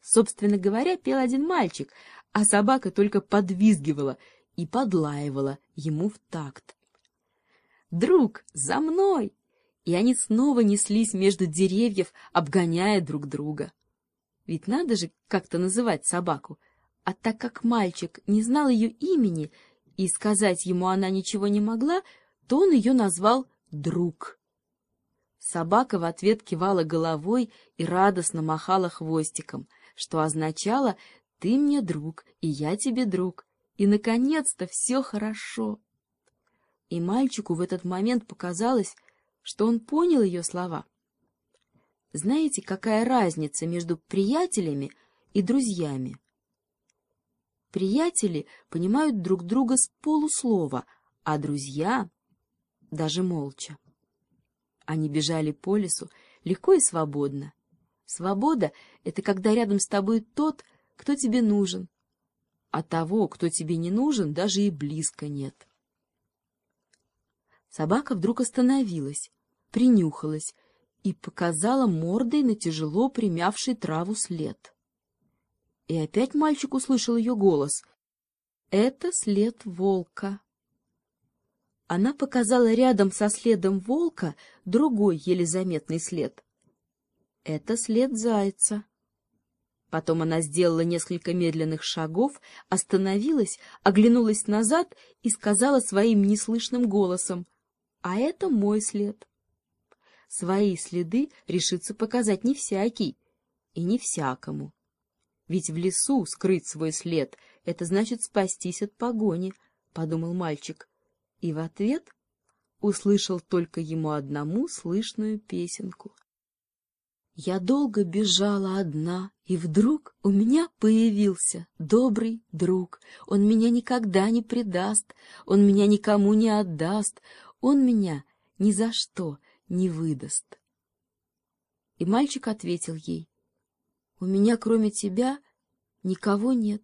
Собственно говоря, пел один мальчик, а собака только подвизгивала и подлаивала ему в такт. «Друг, за мной!» И они снова неслись между деревьев, обгоняя друг друга. Ведь надо же как-то называть собаку. А так как мальчик не знал ее имени и сказать ему она ничего не могла, то он ее назвал «друг». Собака в ответ кивала головой и радостно махала хвостиком, что означало «ты мне друг, и я тебе друг, и, наконец-то, все хорошо». И мальчику в этот момент показалось, что он понял ее слова. Знаете, какая разница между приятелями и друзьями? Приятели понимают друг друга с полуслова, а друзья — даже молча. Они бежали по лесу легко и свободно. Свобода — это когда рядом с тобой тот, кто тебе нужен, а того, кто тебе не нужен, даже и близко нет. Собака вдруг остановилась, принюхалась и показала мордой на тяжело примявший траву след. И опять мальчик услышал ее голос. «Это след волка». Она показала рядом со следом волка другой еле заметный след. Это след зайца. Потом она сделала несколько медленных шагов, остановилась, оглянулась назад и сказала своим неслышным голосом, «А это мой след». Свои следы решится показать не всякий и не всякому. Ведь в лесу скрыть свой след — это значит спастись от погони, — подумал мальчик и в ответ услышал только ему одному слышную песенку. Я долго бежала одна, и вдруг у меня появился добрый друг. Он меня никогда не предаст, он меня никому не отдаст, он меня ни за что не выдаст. И мальчик ответил ей, — У меня кроме тебя никого нет.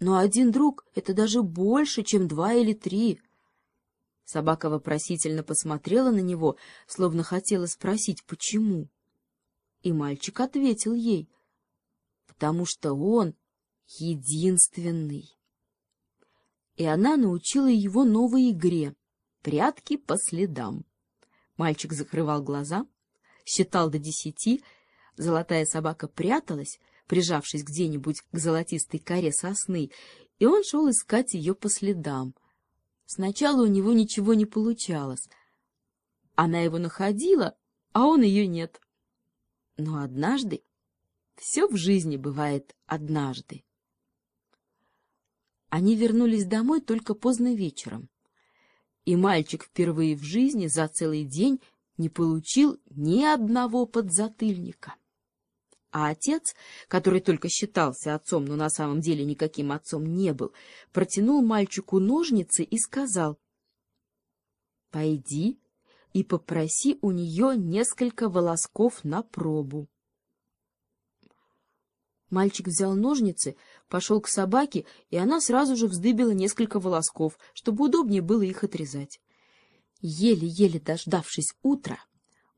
Но один друг — это даже больше, чем два или три. Собака вопросительно посмотрела на него, словно хотела спросить, почему. И мальчик ответил ей, потому что он единственный. И она научила его новой игре — прятки по следам. Мальчик закрывал глаза, считал до десяти, золотая собака пряталась, прижавшись где-нибудь к золотистой коре сосны, и он шел искать ее по следам — Сначала у него ничего не получалось. Она его находила, а он ее нет. Но однажды, все в жизни бывает однажды. Они вернулись домой только поздно вечером. И мальчик впервые в жизни за целый день не получил ни одного подзатыльника. А отец, который только считался отцом, но на самом деле никаким отцом не был, протянул мальчику ножницы и сказал, «Пойди и попроси у нее несколько волосков на пробу». Мальчик взял ножницы, пошел к собаке, и она сразу же вздыбила несколько волосков, чтобы удобнее было их отрезать. Еле-еле дождавшись утра,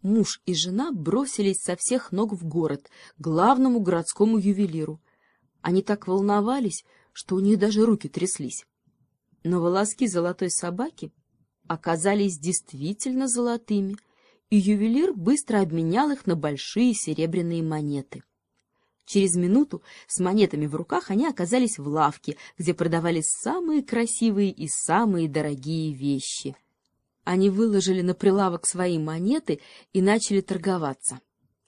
муж и жена бросились со всех ног в город, к главному городскому ювелиру. Они так волновались, что у них даже руки тряслись. Но волоски золотой собаки оказались действительно золотыми, и ювелир быстро обменял их на большие серебряные монеты. Через минуту с монетами в руках они оказались в лавке, где продавались самые красивые и самые дорогие вещи — они выложили на прилавок свои монеты и начали торговаться.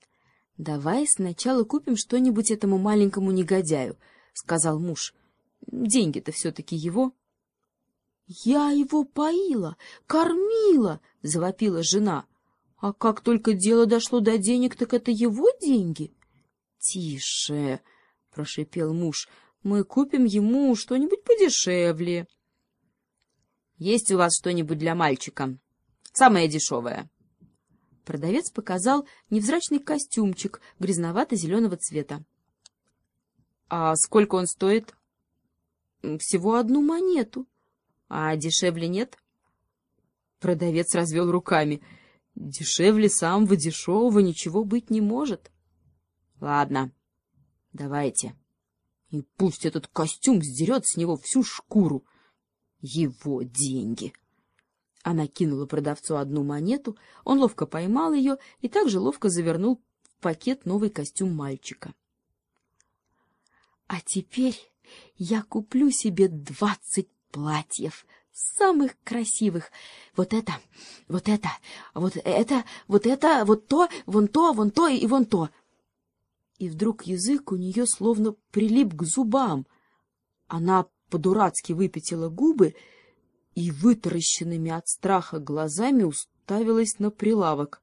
— Давай сначала купим что-нибудь этому маленькому негодяю, — сказал муж. — Деньги-то все-таки его. — Я его поила, кормила, — завопила жена. — А как только дело дошло до денег, так это его деньги? — Тише, — прошипел муж, — мы купим ему что-нибудь подешевле. — есть у вас что-нибудь для мальчика? Самое дешевое. Продавец показал невзрачный костюмчик грязновато-зеленого цвета. — А сколько он стоит? — Всего одну монету. — А дешевле нет? Продавец развел руками. — Дешевле самого дешевого ничего быть не может. — Ладно, Давайте. И пусть этот костюм сдерет с него всю шкуру. Его деньги. Она кинула продавцу одну монету, он ловко поймал ее и также ловко завернул в пакет новый костюм мальчика. — А теперь я куплю себе двадцать платьев, самых красивых. Вот это, вот это, вот это, вот это, вот то, вон то, вон то и вон то. И вдруг язык у нее словно прилип к зубам. Она по-дурацки выпятила губы и вытаращенными от страха глазами уставилась на прилавок.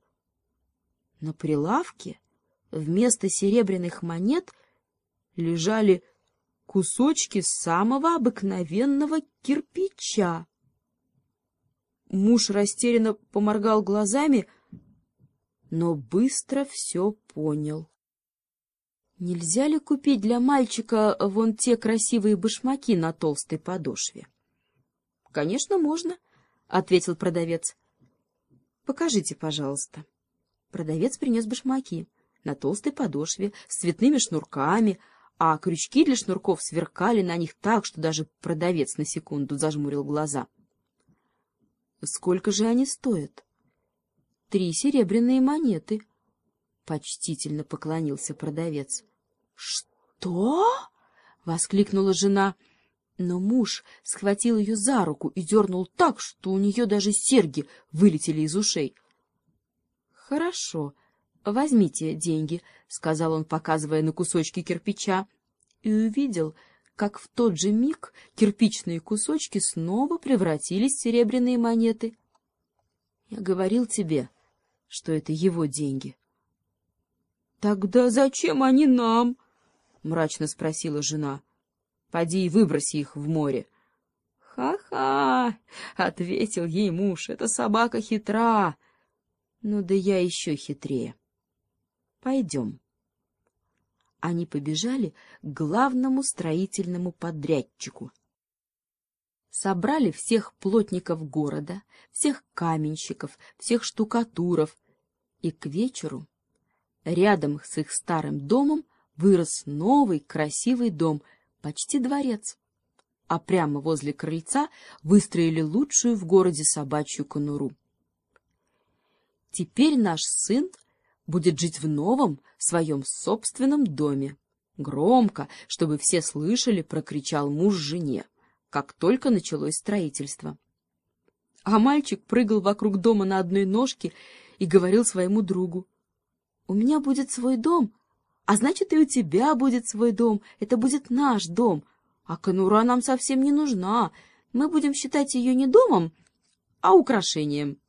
На прилавке вместо серебряных монет лежали кусочки самого обыкновенного кирпича. Муж растерянно поморгал глазами, но быстро все понял. Нельзя ли купить для мальчика вон те красивые башмаки на толстой подошве? — Конечно, можно, — ответил продавец. — Покажите, пожалуйста. Продавец принес башмаки на толстой подошве с цветными шнурками, а крючки для шнурков сверкали на них так, что даже продавец на секунду зажмурил глаза. — Сколько же они стоят? — Три серебряные монеты. Почтительно поклонился продавец. — Что? — воскликнула жена. Но муж схватил ее за руку и дернул так, что у нее даже серьги вылетели из ушей. — Хорошо, — «Возьмите деньги», — сказал он, показывая на кусочки кирпича, и увидел, как в тот же миг кирпичные кусочки снова превратились в серебряные монеты. «Я говорил тебе, что это его деньги». «Тогда зачем они нам?» — мрачно спросила жена. «Поди и выброси их в море». «Ха-ха!» — ответил ей муж. «Эта собака хитра». «Ну да я еще хитрее». Пойдем. Они побежали к главному строительному подрядчику. Собрали всех плотников города, всех каменщиков, всех штукатуров, и к вечеру рядом с их старым домом вырос новый красивый дом, почти дворец. А прямо возле крыльца выстроили лучшую в городе собачью конуру. Теперь наш сын будет жить в новом, своем собственном доме. Громко, чтобы все слышали, прокричал муж жене, как только началось строительство. А мальчик прыгал вокруг дома на одной ножке и говорил своему другу. — У меня будет свой дом, а значит, и у тебя будет свой дом, это будет наш дом. А конура нам совсем не нужна, мы будем считать ее не домом, а украшением. —